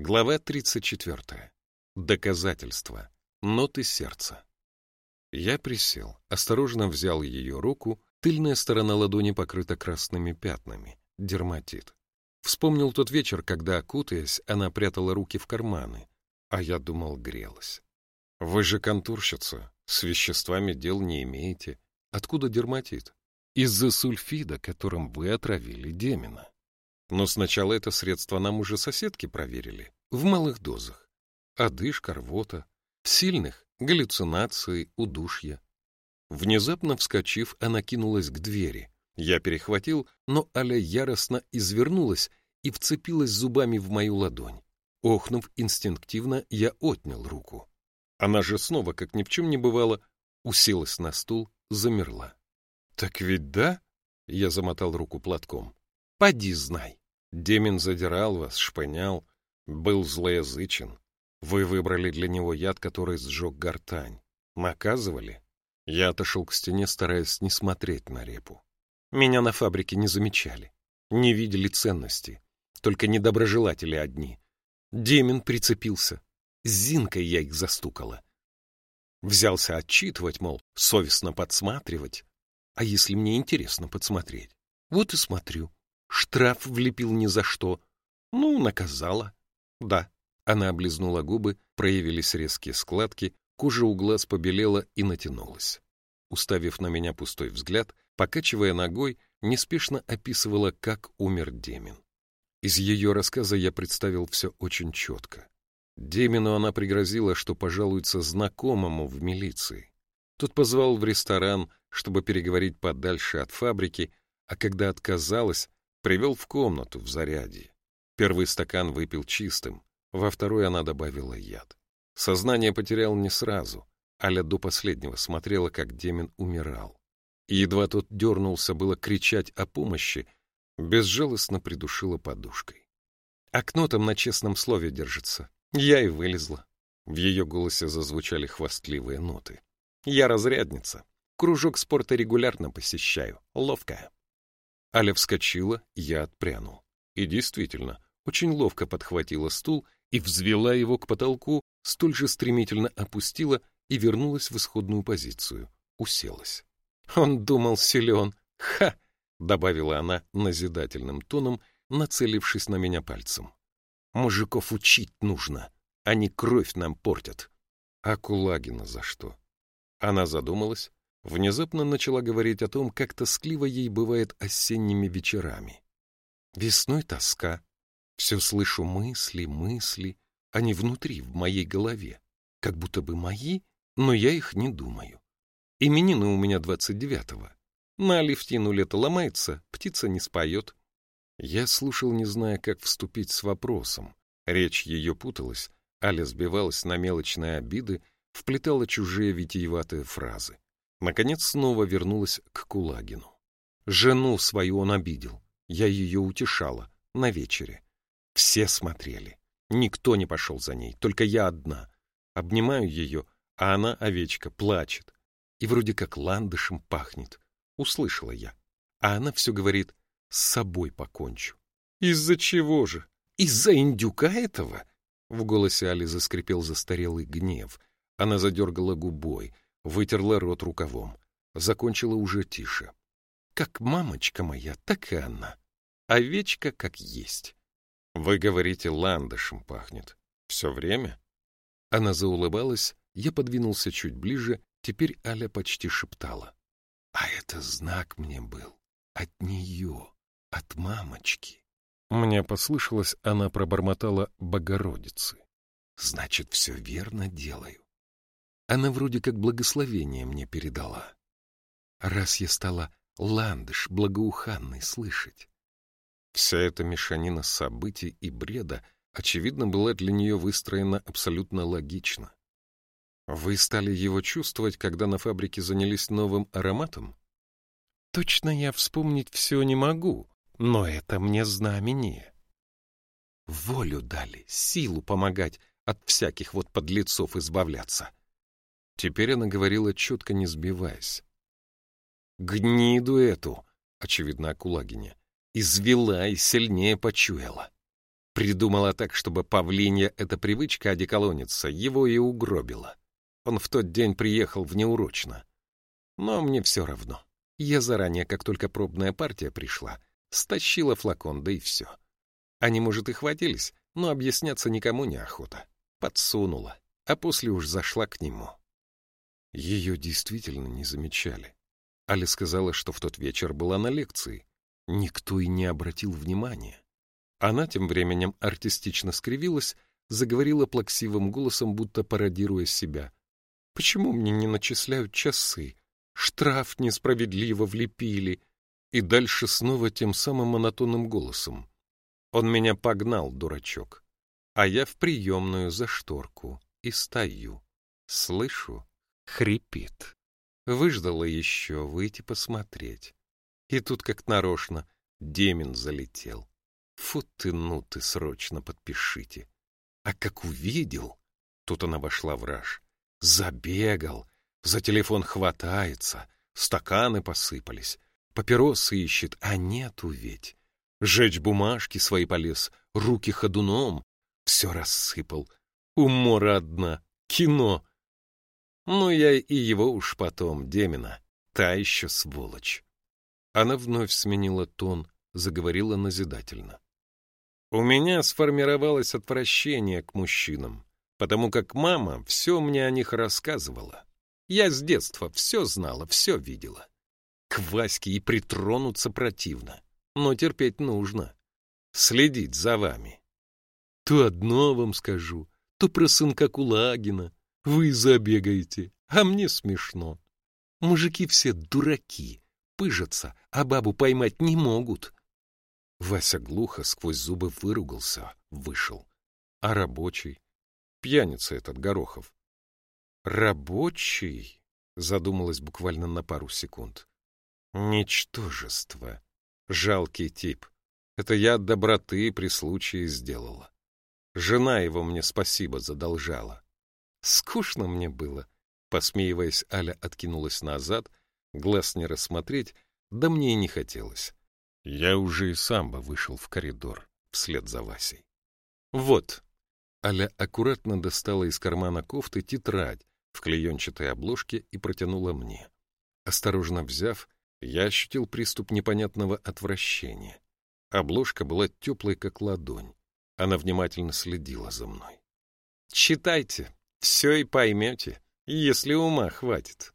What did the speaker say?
Глава 34. Доказательства. Ноты сердца. Я присел, осторожно взял ее руку, тыльная сторона ладони покрыта красными пятнами, дерматит. Вспомнил тот вечер, когда, окутаясь, она прятала руки в карманы, а я думал, грелась. Вы же контурщица, с веществами дел не имеете. Откуда дерматит? Из-за сульфида, которым вы отравили Демина. Но сначала это средство нам уже соседки проверили, в малых дозах. Одышка, рвота, сильных — галлюцинации, удушья. Внезапно вскочив, она кинулась к двери. Я перехватил, но Аля яростно извернулась и вцепилась зубами в мою ладонь. Охнув инстинктивно, я отнял руку. Она же снова, как ни в чем не бывало, уселась на стул, замерла. — Так ведь да? — я замотал руку платком. — Поди знай. Демин задирал вас, шпынял, был злоязычен. Вы выбрали для него яд, который сжег гортань. Наказывали? Я отошел к стене, стараясь не смотреть на репу. Меня на фабрике не замечали, не видели ценности, только недоброжелатели одни. Демин прицепился. С Зинкой я их застукала. Взялся отчитывать, мол, совестно подсматривать. А если мне интересно подсмотреть? Вот и смотрю. Штраф влепил ни за что. Ну, наказала. Да. Она облизнула губы, проявились резкие складки, кожа у глаз побелела и натянулась. Уставив на меня пустой взгляд, покачивая ногой, неспешно описывала, как умер Демин. Из ее рассказа я представил все очень четко. Демину она пригрозила, что пожалуется знакомому в милиции. Тот позвал в ресторан, чтобы переговорить подальше от фабрики, а когда отказалась, Привел в комнату в заряде. Первый стакан выпил чистым, во второй она добавила яд. Сознание потерял не сразу. Аля до последнего смотрела, как Демин умирал. Едва тот дернулся было кричать о помощи, безжалостно придушила подушкой. Окно там на честном слове держится. Я и вылезла. В ее голосе зазвучали хвастливые ноты. Я разрядница. Кружок спорта регулярно посещаю. Ловкая. Аля вскочила, я отпрянул. И действительно, очень ловко подхватила стул и взвела его к потолку, столь же стремительно опустила и вернулась в исходную позицию. Уселась. «Он думал силен. Ха!» — добавила она назидательным тоном, нацелившись на меня пальцем. «Мужиков учить нужно. Они кровь нам портят». «А Кулагина за что?» Она задумалась, внезапно начала говорить о том, как тоскливо ей бывает осенними вечерами. Весной тоска. Все слышу мысли, мысли. Они внутри, в моей голове. Как будто бы мои, но я их не думаю. Именины у меня двадцать девятого. На Алевтину лето ломается, птица не споет. Я слушал, не зная, как вступить с вопросом. Речь ее путалась, Аля сбивалась на мелочные обиды, вплетала чужие витиеватые фразы. Наконец снова вернулась к Кулагину. Жену свою он обидел. Я ее утешала. На вечере. Все смотрели. Никто не пошел за ней, только я одна. Обнимаю ее, а она, овечка, плачет. И вроде как ландышем пахнет. Услышала я. А она все говорит, с собой покончу. Из-за чего же? Из-за индюка этого? В голосе Али заскрипел застарелый гнев. Она задергала губой — вытерла рот рукавом. Закончила уже тише. Как мамочка моя, так и она. Овечка как есть. Вы говорите, ландышем пахнет. Все время? Она заулыбалась, я подвинулся чуть ближе, теперь Аля почти шептала. А это знак мне был. От нее, от мамочки. Мне послышалось, она пробормотала «Богородицы». Значит, все верно делаю. Она вроде как благословение мне передала. Раз я стала ландыш благоуханный слышать. Вся эта мешанина событий и бреда, очевидно, была для нее выстроена абсолютно логично. Вы стали его чувствовать, когда на фабрике занялись новым ароматом? Точно я вспомнить все не могу, но это мне знамение. Волю дали, силу помогать от всяких вот подлецов избавляться. Теперь она говорила, четко не сбиваясь. «Гниду эту!» — очевидно, Акулагине. «Извела и сильнее почуяла. Придумала так, чтобы павлинья эта привычка одеколониться его и угробила. Он в тот день приехал внеурочно. Но мне все равно. Я заранее, как только пробная партия пришла, стащила флакон, да и все. Они, может, и хватились, но объясняться никому не охота. Подсунула, а после уж зашла к нему. Ее действительно не замечали. Аля сказала, что в тот вечер была на лекции. Никто и не обратил внимания. Она тем временем артистично скривилась, заговорила плаксивым голосом, будто пародируя себя. «Почему мне не начисляют часы? Штраф несправедливо влепили!» И дальше снова тем самым монотонным голосом. Он меня погнал, дурачок. А я в приемную за шторку и стою. Слышу, хрипит. Выждала еще выйти посмотреть. И тут как нарочно Демин залетел. Фу ты, ну ты, срочно подпишите. А как увидел, тут она вошла в раж. Забегал, за телефон хватается, стаканы посыпались, папиросы ищет, а нету ведь. Жечь бумажки свои полез, руки ходуном, все рассыпал. Умора одна, кино. Ну, я и его уж потом, Демина, та еще сволочь. Она вновь сменила тон, заговорила назидательно. У меня сформировалось отвращение к мужчинам, потому как мама все мне о них рассказывала. Я с детства все знала, все видела. К Ваське и притронуться противно но терпеть нужно. Следить за вами. То одно вам скажу, то про сынка Кулагина. Вы забегаете, а мне смешно. Мужики все дураки, пыжатся, а бабу поймать не могут. Вася глухо сквозь зубы выругался, вышел. А рабочий? Пьяница этот Горохов. Рабочий? Задумалась буквально на пару секунд. Ничтожество. Жалкий тип. Это я от доброты при случае сделала. Жена его мне спасибо задолжала. Скучно мне было. Посмеиваясь, Аля откинулась назад, глаз не рассмотреть, да мне и не хотелось. Я уже и сам бы вышел в коридор вслед за Васей. Вот. Аля аккуратно достала из кармана кофты тетрадь в клеенчатой обложке и протянула мне. Осторожно взяв, я ощутил приступ непонятного отвращения. Обложка была теплой, как ладонь. Она внимательно следила за мной. «Читайте, все и поймете, если ума хватит».